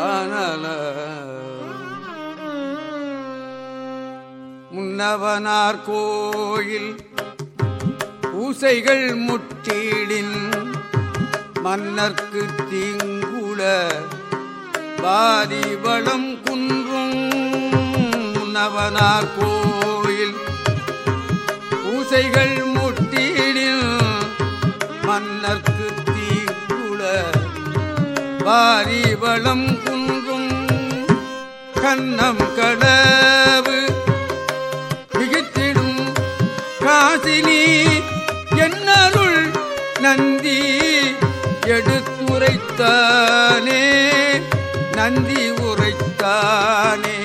ஆனல. முன்னவனார் கோயில் பூசைகள் முற்றிடின் மன்னர்க்கு தீங்குள பாதிவளம் குன்றும் முன்னவனார் கோயில் பூசைகள் முட்டிடின் மன்னர்க்கு வாரிவளம் குன்றும் கண்ணம் கடவு. மிகுத்திடும் காசினி என்னருள் நந்தி எடுத்துரைத்தானே நந்தி உரைத்தானே.